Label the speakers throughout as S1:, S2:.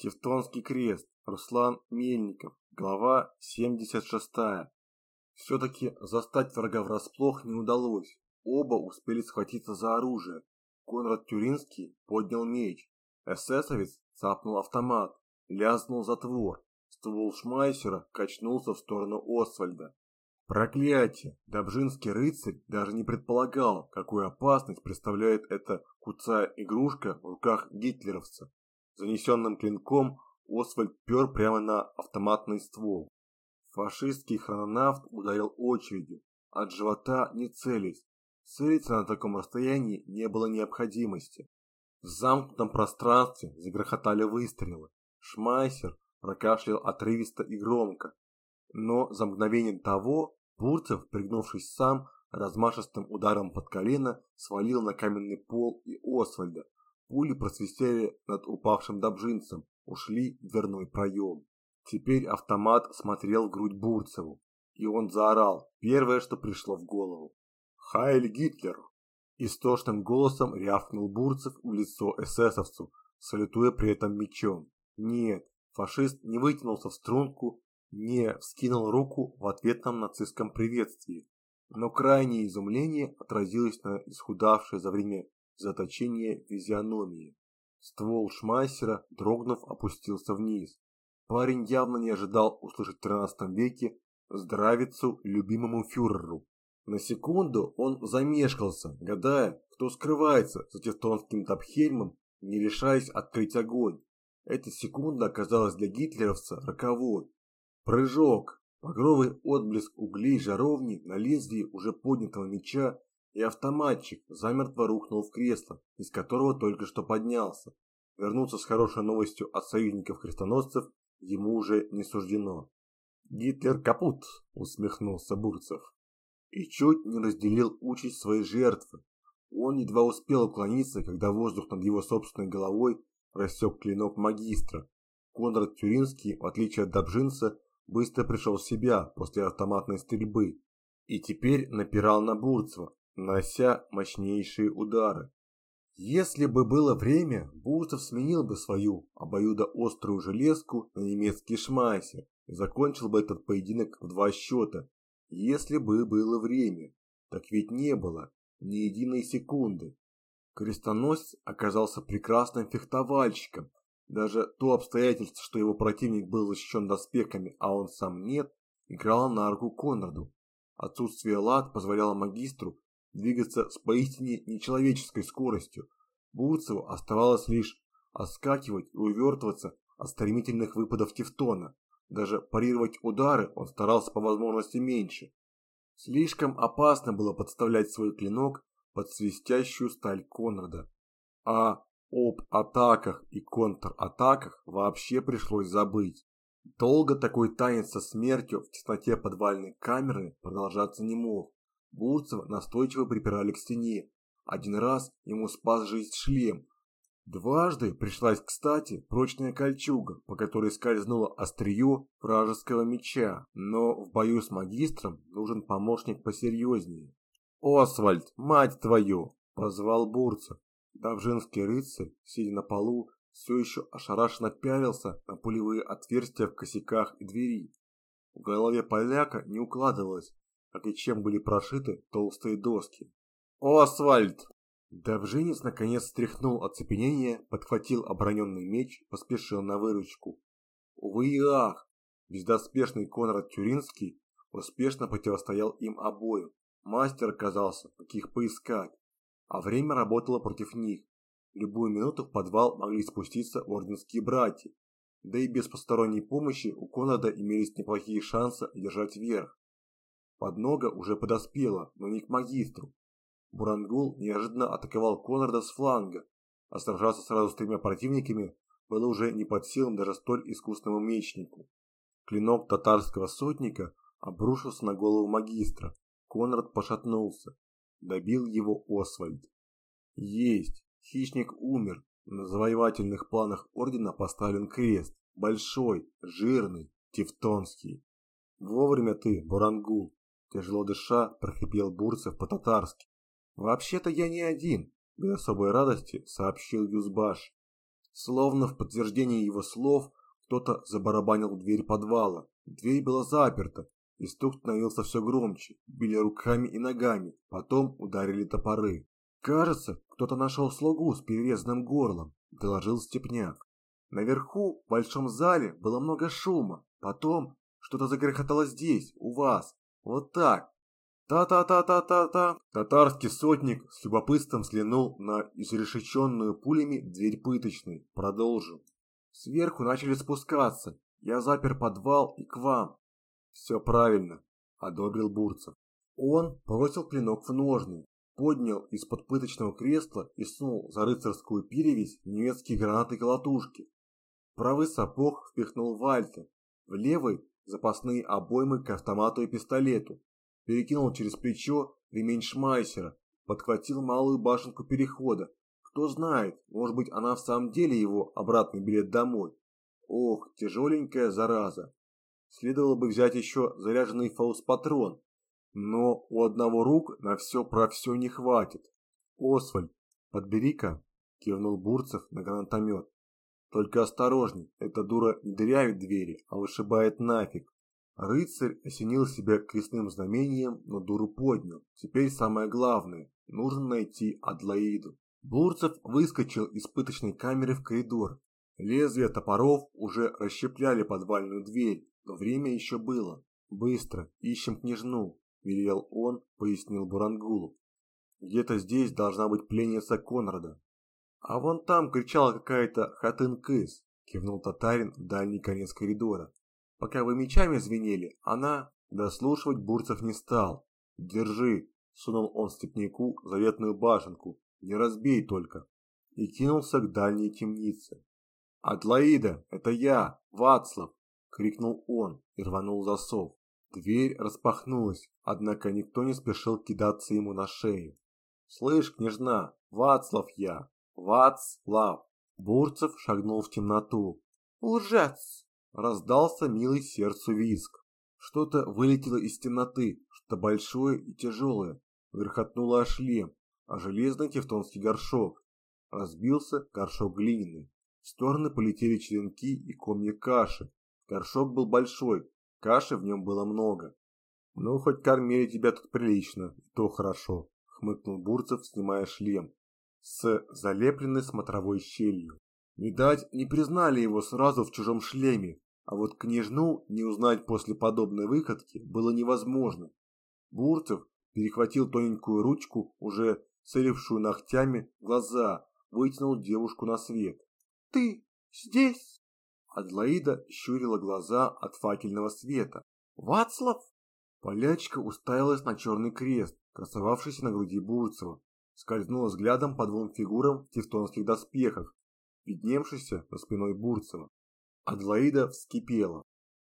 S1: Тевтонский крест. Руслан Мельников. Глава 76. Все-таки застать врага врасплох не удалось. Оба успели схватиться за оружие. Конрад Тюринский поднял меч. Эсэсовец цапнул автомат. Лязнул затвор. Ствол Шмайсера качнулся в сторону Освальда. Проклятие! Добжинский рыцарь даже не предполагал, какую опасность представляет эта куцая игрушка в руках гитлеровца. Занесенным клинком Освальд пер прямо на автоматный ствол. Фашистский хрононавт ударил очередью, от живота не целясь. Целиться на таком расстоянии не было необходимости. В замкнутом пространстве загрохотали выстрелы. Шмайсер прокашлял отрывисто и громко. Но за мгновение того Бурцев, пригнувшись сам, размашистым ударом под колено свалил на каменный пол и Освальда. Пули просвистели над упавшим добжинцем, ушли в дверной проем. Теперь автомат смотрел в грудь Бурцеву, и он заорал первое, что пришло в голову. «Хайль Гитлер!» Истошным голосом рявкнул Бурцев в лицо эсэсовцу, салютуя при этом мечом. Нет, фашист не вытянулся в струнку не вскинул руку в ответном нацистском приветствии, но крайнее изумление отразилось на исхудавшей за время заточения физиономии. Ствол Шмайсера, дрогнув, опустился вниз. Парень явно не ожидал услышать в 13 веке здравицу любимому фюреру. На секунду он замешкался, гадая, кто скрывается за тевтонским топхельмом, не решаясь открыть огонь. Эта секунда оказалась для гитлеровца роковой. Прыжок, багровый отблеск углей жаровни на лезвии уже поднятого меча, и автоматчик замертво рухнул в кресло, из которого только что поднялся. Вернуться с хорошей новостью от союзников-крестоносцев ему уже не суждено. «Гитлер капут!» – усмехнулся Бурцев. И чуть не разделил участь своей жертвы. Он едва успел уклониться, когда воздух над его собственной головой рассек клинок магистра. Конрад Тюринский, в отличие от Добжинца, быстро пришел в себя после автоматной стрельбы и теперь напирал на Бурцева, нанося мощнейшие удары. Если бы было время, Бурцев сменил бы свою обоюдоострую железку на немецкий шмайсер и закончил бы этот поединок в два счета. Если бы было время. Так ведь не было ни единой секунды. Крестоносец оказался прекрасным фехтовальщиком, даже то обстоятельство, что его противник был защищен доспехами, а он сам нет, играло на руку Конраду. Отсутствие лад позволяло магистру двигаться с поистине нечеловеческой скоростью. Бурцеву оставалось лишь оскакивать и увертываться от стремительных выпадов Тевтона. Даже парировать удары он старался по возможности меньше. Слишком опасно было подставлять свой клинок под свистящую сталь Конрада. А об атаках и контратаках вообще пришлось забыть. Долго такой танец со смертью в тесноте подвальной камеры продолжаться не мог. Бурцева настойчиво припирали к стене. Один раз ему спас жизнь шлем. Дважды пришлась кстати прочная кольчуга, по которой скользнуло острие вражеского меча, но в бою с магистром нужен помощник посерьезнее. «Освальд, мать твою!» – позвал Бурцев. Давжинский рыцарь, сидя на полу, все еще ошарашенно пялился на пулевые отверстия в косяках и двери. В голове поляка не укладывалось, как и чем были прошиты толстые доски. «Освальд!» Давжинец наконец стряхнул оцепенение, подхватил оброненный меч, поспешил на выручку. Увы и ах! Бездоспешный Конрад Тюринский успешно противостоял им обоим. Мастер оказался, каких поискать а время работало против них. В любую минуту в подвал могли спуститься орденские братья, да и без посторонней помощи у Конрада имелись неплохие шансы держать верх. Поднога уже подоспела, но не к магистру. Бурангул неожиданно атаковал Конрада с фланга, а сражаться сразу с тремя противниками было уже не под силам даже столь искусному мечнику. Клинок татарского сотника обрушился на голову магистра. Конрад пошатнулся. Добил его Освальд. Есть. Хищник умер. На завоевательных планах ордена поставлен крест. Большой, жирный, тевтонский. Вовремя ты, Бурангул. Тяжело дыша, прохрипел Бурцев по-татарски. Вообще-то я не один, без особой радости сообщил Юзбаш. Словно в подтверждение его слов, кто-то забарабанил в дверь подвала. Дверь была заперта, и стук становился все громче. Били руками и ногами, потом ударили топоры. «Кажется, кто-то нашел слугу с перерезанным горлом», – доложил Степняк. Наверху, в большом зале, было много шума. Потом что-то загрохотало здесь, у вас. Вот так. Та-та-та-та-та-та. Татарский сотник с любопытством взглянул на изрешеченную пулями дверь пыточной. Продолжил. Сверху начали спускаться. Я запер подвал и к вам. Все правильно, одобрил Бурцев. Он бросил клинок в ножны, поднял из-под пыточного кресла и сунул за рыцарскую перевязь немецкие гранаты колотушки. Правый сапог впихнул Вальтер, в левый запасные обоймы к автомату и пистолету, перекинул через плечо ремень Шмайсера, подхватил малую башенку перехода. Кто знает, может быть она в самом деле его обратный билет домой. Ох, тяжеленькая зараза. Следовало бы взять еще заряженный фаус-патрон, но у одного рук на все про все не хватит. Освальд, подбери-ка, кивнул Бурцев на гранатомет. Только осторожней, эта дура не дырявит двери, а вышибает нафиг. Рыцарь осенил себя крестным знамением, но дуру поднял. Теперь самое главное, нужно найти Адлаиду. Бурцев выскочил из пыточной камеры в коридор. Лезвия топоров уже расщепляли подвальную дверь, но время еще было. «Быстро, ищем княжну», – велел он, пояснил Бурангулу. «Где-то здесь должна быть пленница Конрада. «А вон там кричала какая-то хатын-кыс», – кивнул татарин в дальний конец коридора. «Пока вы мечами звенели, она...» Дослушивать Бурцев не стал. «Держи», – сунул он степняку заветную башенку. «Не разбей только». И кинулся к дальней темнице. «Адлаида, это я, Вацлав!» – крикнул он и рванул засов. Дверь распахнулась, однако никто не спешил кидаться ему на шею. «Слышь, княжна, Вацлав я, Вацлав. Бурцев шагнул в темноту. Лжец! Раздался милый сердцу визг. Что-то вылетело из темноты, что большое и тяжелое. Верхотнуло о шлем, а железный тевтонский горшок. Разбился горшок глиняный. В стороны полетели черенки и комья каши. Горшок был большой, каши в нем было много. «Ну, хоть кормили тебя тут прилично, то хорошо», — хмыкнул Бурцев, снимая шлем с залепленной смотровой щелью. Видать, не признали его сразу в чужом шлеме, а вот княжну не узнать после подобной выходки было невозможно. Бурцев перехватил тоненькую ручку, уже целившую ногтями глаза, вытянул девушку на свет. «Ты здесь?» Адлаида щурила глаза от факельного света. «Вацлав?» Полячка уставилась на черный крест, красовавшийся на груди Бурцева, скользнула взглядом по двум фигурам в тевтонских доспехах, видневшихся за спиной Бурцева. Адлоида вскипела.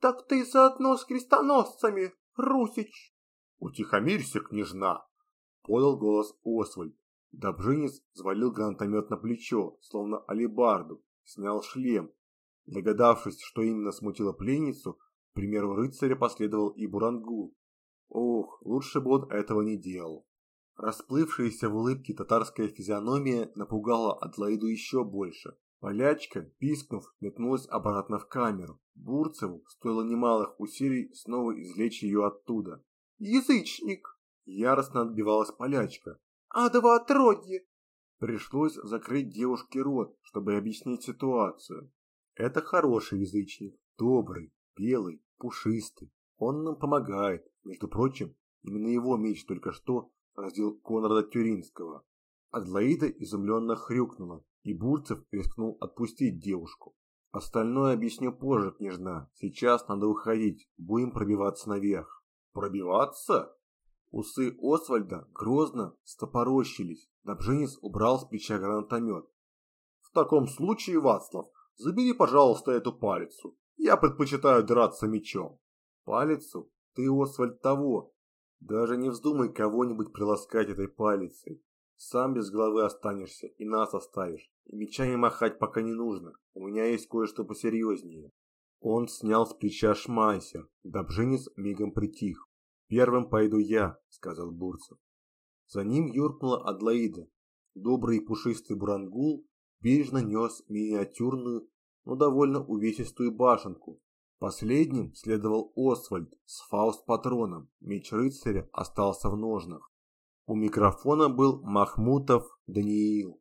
S1: «Так ты заодно с крестоносцами, Русич!» «Утихомирься, княжна!» — подал голос Освальд. Добжинец взвалил гранатомет на плечо, словно алебарду, снял шлем. Догадавшись, что именно смутило пленницу, к примеру рыцаря последовал и Бурангул. Ох, лучше бы он этого не делал. Расплывшаяся в улыбке татарская физиономия напугала Адлоиду еще больше. Полячка, пискнув, метнулась обратно в камеру. Бурцеву стоило немалых усилий снова извлечь ее оттуда. «Язычник!» Яростно отбивалась полячка. «Адово отродье!» Пришлось закрыть девушке рот, чтобы объяснить ситуацию. Это хороший язычник, добрый, белый, пушистый. Он нам помогает. Между прочим, именно его меч только что поразил Конрада Тюринского. Адлоида изумленно хрюкнула, и Бурцев рискнул отпустить девушку. Остальное объясню позже, княжна. Сейчас надо уходить, будем пробиваться наверх. Пробиваться? Усы Освальда грозно стопорощились. Добженец убрал с плеча гранатомет. В таком случае, Вацлав, забери, пожалуйста, эту палицу. Я предпочитаю драться мечом. Палицу? Ты, Освальд, того, даже не вздумай кого-нибудь приласкать этой палицей. Сам без головы останешься и нас оставишь. И мечами махать пока не нужно. У меня есть кое-что посерьезнее. Он снял с плеча шмайсер. Добжинец мигом притих. «Первым пойду я», — сказал Бурцев. За ним юркнула Адлоида. Добрый пушистый бурангул бережно нес миниатюрную, но довольно увесистую башенку. Последним следовал Освальд с фауст-патроном, меч рыцаря остался в ножнах. У микрофона был Махмутов Даниил.